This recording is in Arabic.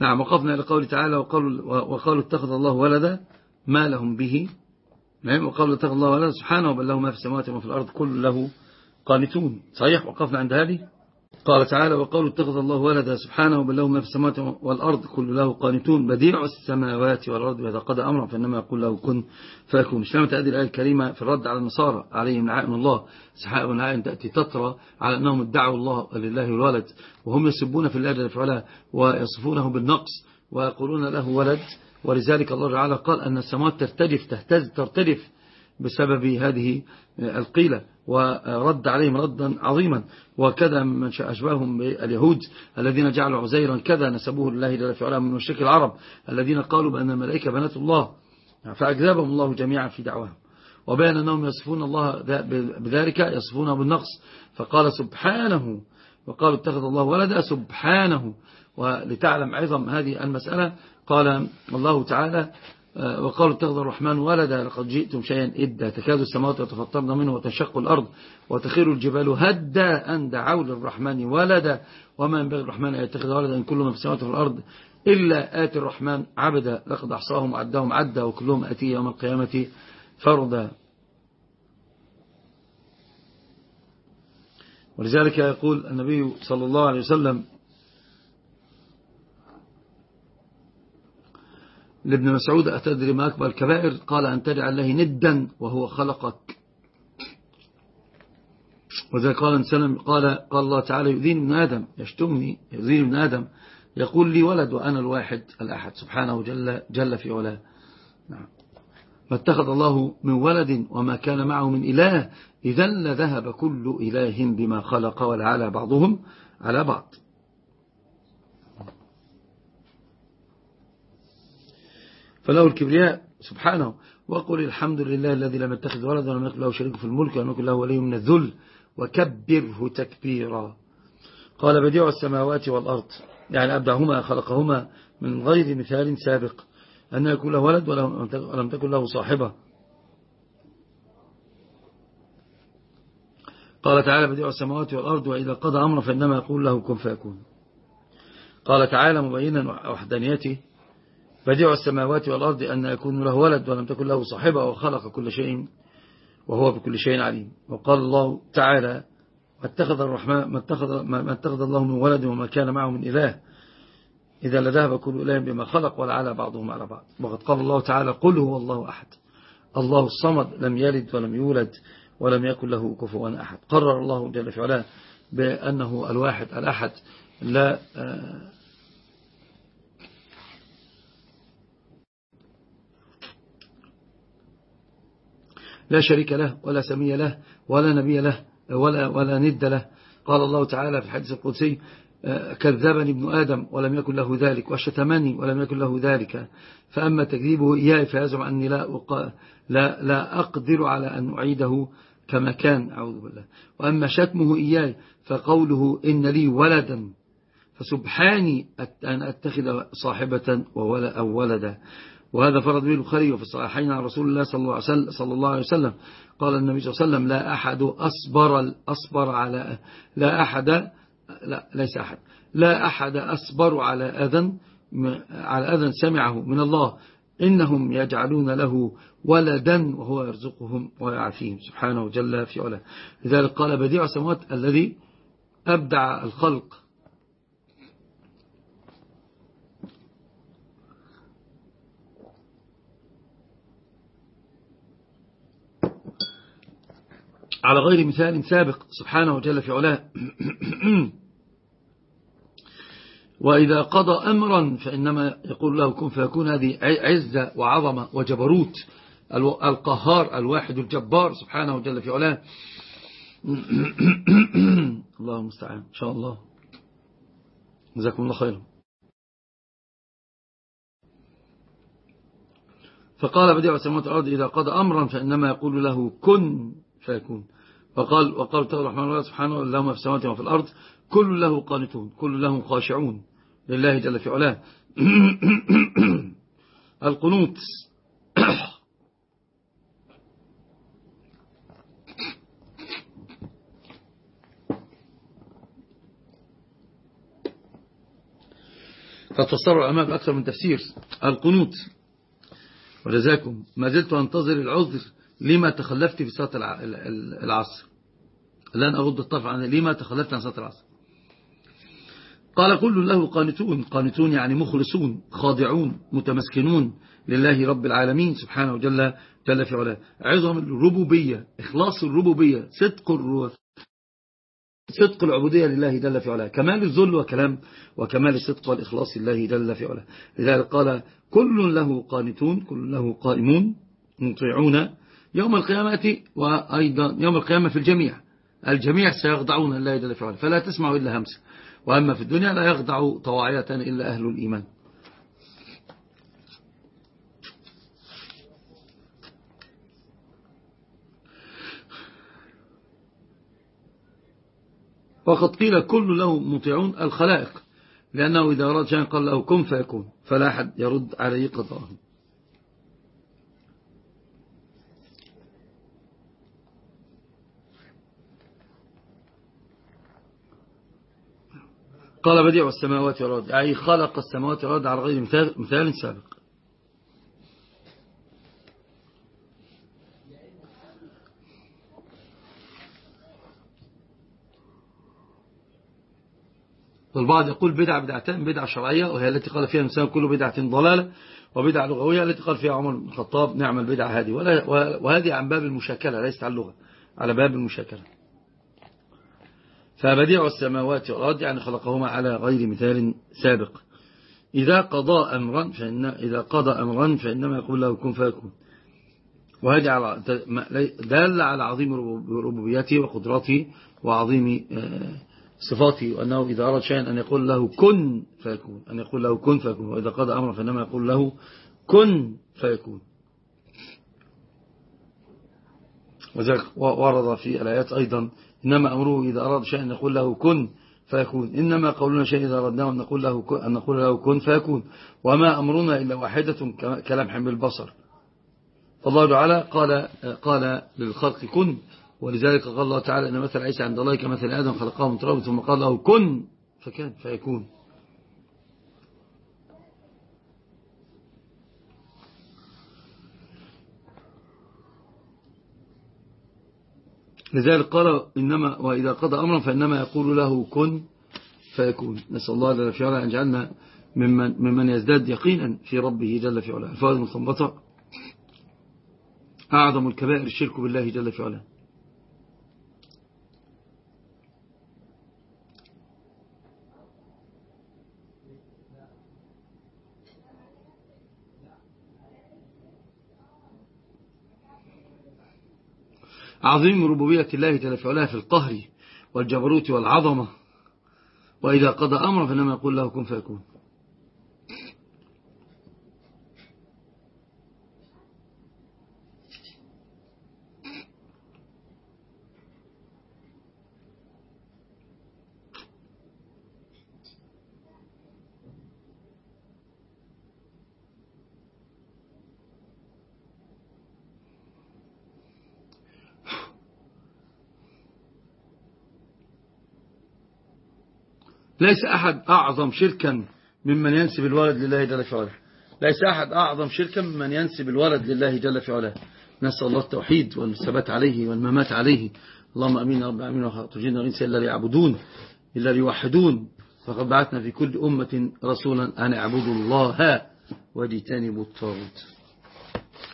نعم وقفنا إلى قوله تعالى وقالوا, وقالوا اتخذ الله ولدا ما لهم به. نعم وقالوا اتخذ الله ولدا سبحانه بل له ما في السماوات وما في الأرض كل له قانتون. صحيح وقفنا عند هذه؟ قال تعالى وقالوا اتخذ الله ولدا سبحانه بل له ما في السماوات والأرض كل له قانتون بديع السماوات والأرض وإذا قضى أمرا فإنما يقول له كن فيكون. اشتمت هذه الآية الكريمة في الرد على النصارى عليهم نعاء من الله. سحاء ونعاء تأتي تطرى على أنهم ادعوا الله لله الولد وهم يسبون في الله جل وعلا ويصفونه بالنقص ويقولون له ولد. ولذلك الله تعالى قال أن السماوات ترتجف تهتز ترتجف بسبب هذه القيلة. ورد عليهم ردا عظيما. وكذا من أشباههم باليهود الذين جعلوا عزيرا كذا نسبوه لله جل في من مشرك العرب الذين قالوا بأن الملائكة بنات الله. فأجذبهم الله جميعا في دعواهم. وبين أنهم يصفون الله بذلك يصفونه بالنقص. فقال سبحانه وقالوا اتخذ الله ولدا سبحانه. ولتعلم عظم هذه المسألة قال الله تعالى وقالوا اتخذ الرحمن ولدا لقد جئتم شيئا إدا. تكاد السماوات يتفطرن منه وتشق الأرض وتخير الجبال هدا أن دعوا للرحمن ولدا. وما ينبغي الرحمن أن يتخذ ولدا إن كل من في السماوات وفي الأرض إلا آتي الرحمن عبدا. لقد أحصاهم وعدهم عدا وكلهم أتي يوم القيامة فردا. ولذلك يقول النبي صلى الله عليه وسلم لابن مسعود أتدري ما أكبر الكبائر؟ قال أن تدع الله ندا وهو خلقك. وذا قال سلم قال قال الله تعالى يؤذيني ابن آدم يشتمني يؤذيني ابن آدم. يقول لي ولد وأنا الواحد الأحد. سبحانه جل, جل في علاه. نعم. ما اتخذ الله من ولد وما كان معه من إله. إذا لذهب كل إله بما خلق ولعلى بعضهم على بعض. فله الكبرياء سبحانه. وقل الحمد لله الذي لم يتخذ ولدا ولم يكن له شريك في الملك ولم يكن له ولي من الذل. وكبره تكبيرا. قال بديع السماوات والأرض. يعني أبدعهما خلقهما من غير مثال سابق. أن يكون له ولد ولم تكن له صاحبة. قال تعالى بديع السماوات والأرض وإذا قضى أمر فإنما يقول له كن فيكون. قال تعالى مبينا وحدانيته. بديع السماوات والأرض أن يكون له ولد ولم تكن له صاحبة وخلق كل شيء وهو بكل شيء عليم. وقال الله تعالى ما اتخذ الرحمن ما اتخذ, ما اتخذ الله من ولد وما كان معه من إله. إذا لذهب كل إله بما خلق ولعلى بعضهم على بعض. وقد قال الله تعالى قل هو الله أحد. الله الصمد لم يلد ولم يولد ولم يكن له كفوا أحد. قرر الله جل في علاه بأنه الواحد الأحد. لا لا شريك له ولا سمي له ولا نبي له ولا, ولا ند له. قال الله تعالى في الحديث القدسي آه، كذبني ابن آدم ولم يكن له ذلك وشتمني ولم يكن له ذلك. فأما تكذيبه إياي فيزعم أني لا, لا, لا أقدر على أن أعيده كما كان أعوذ بالله. وأما شتمه إياي فقوله إن لي ولدا فسبحاني أن أتخذ صاحبة أو ولدا. وهذا فرض به البخاري وفي الصحيحين عن رسول الله صلى الله عليه وسلم, قال النبي صلى الله عليه وسلم لا أحد أصبر, أصبر على لا أحد لا ليس أحد. لا أحد أصبر على أذن على أذن سمعه من الله. إنهم يجعلون له ولدا وهو يرزقهم ويعافيهم. سبحانه جل في علاه. لذلك قال بديع السماوات الذي أبدع الخلق على غير مثال سابق سبحانه جل في علاه. وإذا قضى أمرا فإنما يقول له كن فيكون هذه عزة وعظمة وجبروت. القهار الواحد الجبار سبحانه جل في علاه. الله المستعان. إن شاء الله. جزاكم الله خيرا. فقال بديع السماوات والأرض إذا قضى أمرا فإنما يقول له كن. فيكون. وقال وقال الرحمن سبحانه اللهم في السماوات وفي الأرض كل له قانتون كل له خاشعون لله جل في علاه. القنوت. فتفسروا العلماء بأكثر من تفسير. القنوت. ولذاكم ما زلت أنتظر العذر. لما تخلفت في صلاة العصر. لن أغض الطرف عن لما تخلفت عن صلاة العصر. قال كل له قانتون قانتون يعني مخلصون خاضعون متمسكنون لله رب العالمين سبحانه جل, جل في علاه. عظم الربوبية إخلاص الربوبية صدق صدق العبودية لله جل في علاه. كمال الذل وكلام وكمال الصدق والإخلاص لله جل في علاه. لذلك قال كل له قانتون كل له قائمون مطيعون يوم القيامة وأيضا يوم القيامة في الجميع. الجميع سيخضعون جل في علاه. فلا تسمعوا إلا همسه وأما في الدنيا لا يخضع طواعية إلا أهل الإيمان. وقد قيل كل له مطيعون الخلائق. لأنه إذا أراد شيئا قال له كن فيكون. فلا أحد يرد عليه قضاءه. قال بديع السماوات والأرض. أي خلق السماوات والأرض على غير مثال, سابق. والبعض يقول بدعة بدعتان بدعة شرعية وهي التي قال فيها الإنسان كل بدعة ضلالة وبدعة لغوية التي قال فيها عمر بن الخطاب نعم البدعة هذه. وهذه عن باب المشاكلة ليست عن اللغة على باب المشاكلة. فبديع السماوات والأرض يعني خلقهما على غير مثال سابق. إذا قضى أمرا فإن إذا قضى أمرا فإنما يقول له كن فيكون. وهذه على دل على عظيم ربوبيته وقدرته وعظيم آه، صفاته وأنه إذا أراد شيئا أن يقول له كن فيكون. أن يقول له كن فيكون. وإذا قضى أمرا فإنما يقول له كن فيكون. وذلك ورد في الآيات أيضا. إنما أمره إذا أراد شيئا يقول له كن فيكون. إنما قولنا شيء إذا أردناه أن نقول له كن, أن نقول له كن فيكون. وما أمرنا إلا واحدة كلمح بالبصر. فالله تعالى قال, قال للخلق كن. ولذلك قال الله تعالى أن مثل عيسى عند الله كمثل آدم خلقه من تراب ثم قال له كن. فكان فيكون. لذلك قال إنما وإذا قضى أمرا فإنما يقول له كن فيكون. نسأل الله جل في علاه أن جعلنا ممن, ممن يزداد يقينا في ربه جل في علاه. الفوائد المثبطة أعظم الكبائر الشرك بالله جل في علاه. عظيم ربوبية الله جل في علاه في القهر والجبروت والعظمة. وإذا قضى أمر فإنما يقول له كن فيكون. ليس أحد أعظم شركا ممن ينسب الولد لله جل في علاه. ليس أحد أعظم شركا ممن ينسب الولد لله جل في علاه. نسأل الله التوحيد والثبات عليه والممات عليه. اللهم أمين رب العالمين. وخطجين الإنس إلا ليعبدون إلا ليوحدون. فقد بعثنا في كل أمة رسولا أن اعبدوا الله واجتنبوا الطاغوت.